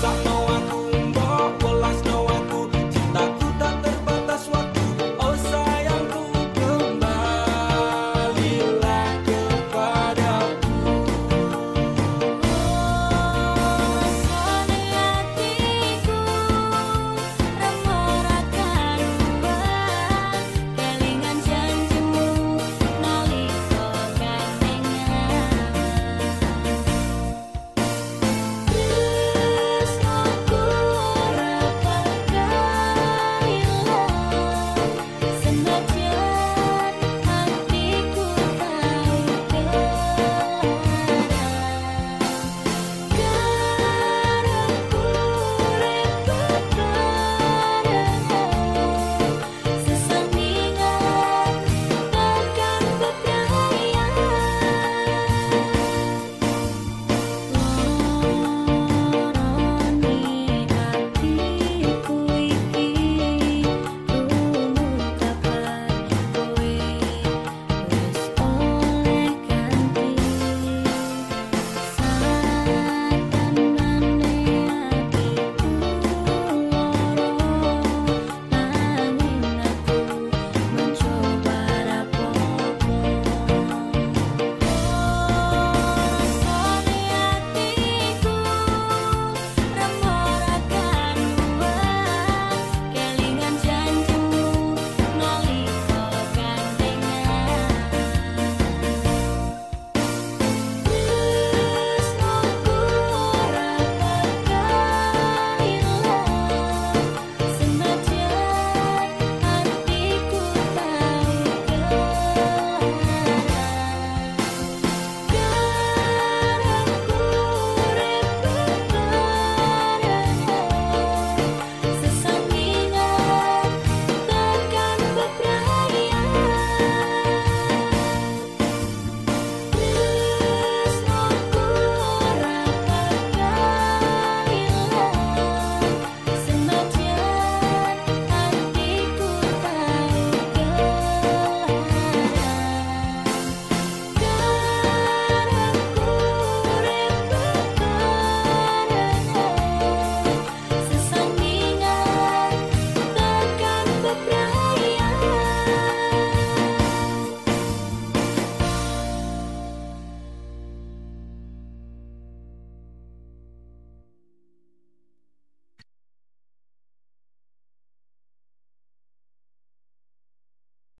さと